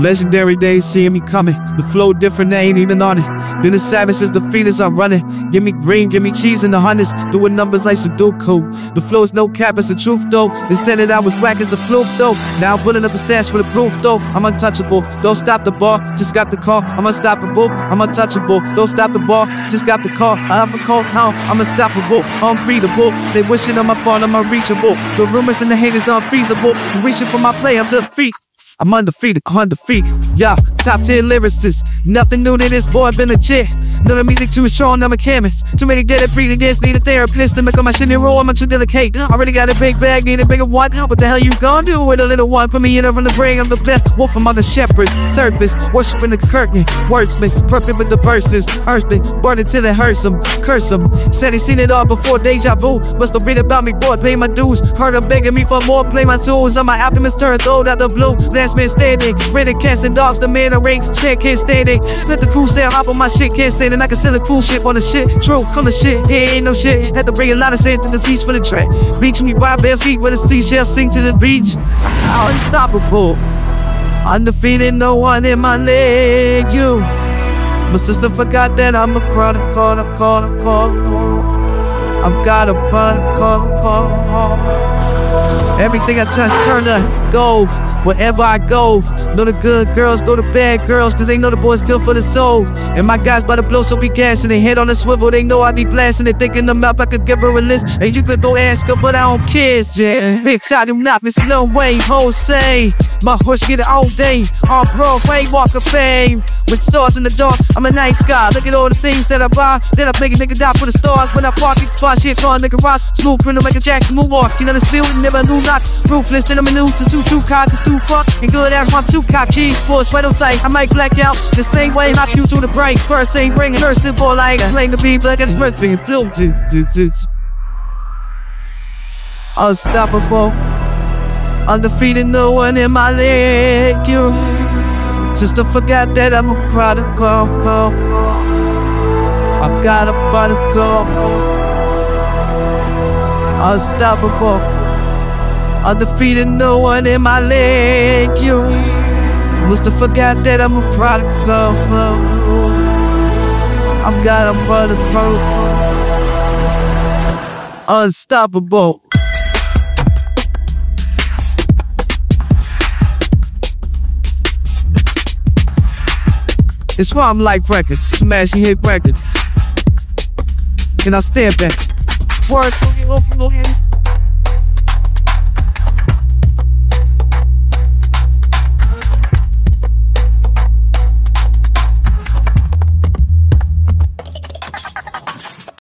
Legendary days seeing me coming. The flow different, they ain't even on it. Been a savage since the feelings I'm running. Give me green, give me cheese in the hundreds. Doing numbers like Sudoku. The flow is no cap, it's the truth though. They said that I was whack as a fluke though. Now I'm pulling up the stash for the proof though. I'm untouchable. Don't stop the ball, just got the call. I'm unstoppable. I'm untouchable. Don't stop the ball, just got the call. I have a call, how I'm unstoppable, unbeatable. They wishing on my phone, I'm unreachable. The rumors and the haters are unfeasible. Wishing for my play, I'm defeat. I'm undefeated, undefeated. Yeah, top 10 lyricist. Nothing new to this boy, been a chick. None of music too strong, I'm a chemist. Too many dead and breathing this, need a therapist to make all my shit roll. I'm too delicate. Already got a big bag, need a bigger one. What the hell you gonna do with a little one? Put me in from the brain, I'm the best wolf among the shepherds. Surface, worshiping the curtain. Wordsmith, perfect with the verses. Earthman, burning till it hurts him. Curse him. Said he seen it all before deja vu. Must have read about me, boy, pay my dues. Heard him begging me for more, play my tools. On my alchemist turned old out the blue. Man standing, ready and dogs, the man in ring. Shit can't stand it. Let the crew stand hop on my shit, can't stand it. I can sell the cool shit on the shit. True, on the shit. Here ain't no shit. Had to bring a lot of sand to the beach for the track. Beach me by bare feet with a seashell sink to the beach. Unstoppable. Undefeated, no one in my leg. You. My sister forgot that I'm a chronic, chronic, chronic, chronic. I've got a bun, chronic, chronic. Everything I touch turn to gold. Wherever I go, know the good girls go to bad girls, cause they know the boys good for the soul. And my guys by the blow, so be gassing. They head on the swivel, they know I be blasting. They thinking the mouth, I could give her a list. And you could go ask her, but I don't kiss. Yeah, bitch, I do not miss no way, Jose. My horse get it all day. On Broadway, walk of fame. With stars in the dark, I'm a nice guy. Look at all the things that I buy. Then I make a nigga die for the stars. When I park, it spot shit, car, nigga rise. Smooth criminal, make a Jackson move off. You know the spill, never knew not. Ruthless, then I'm a news to two, cars, it's too fuck. And good ass, I'm too cocky. For a sweat on sight, I might black out. The same way, knock you to the break. First ain't ringing, first the ball like playing the beat, like a birthday and flow. Unstoppable. Undefeated, no one in my leg. You just to forget that I'm a product of. of- I've got a of. Unstoppable. Undefeated, no one in my leg. You must have forgot that I'm a product of. of- I've got a of. Unstoppable. It's why I'm like records, smashing hit records. And I stand back. Word,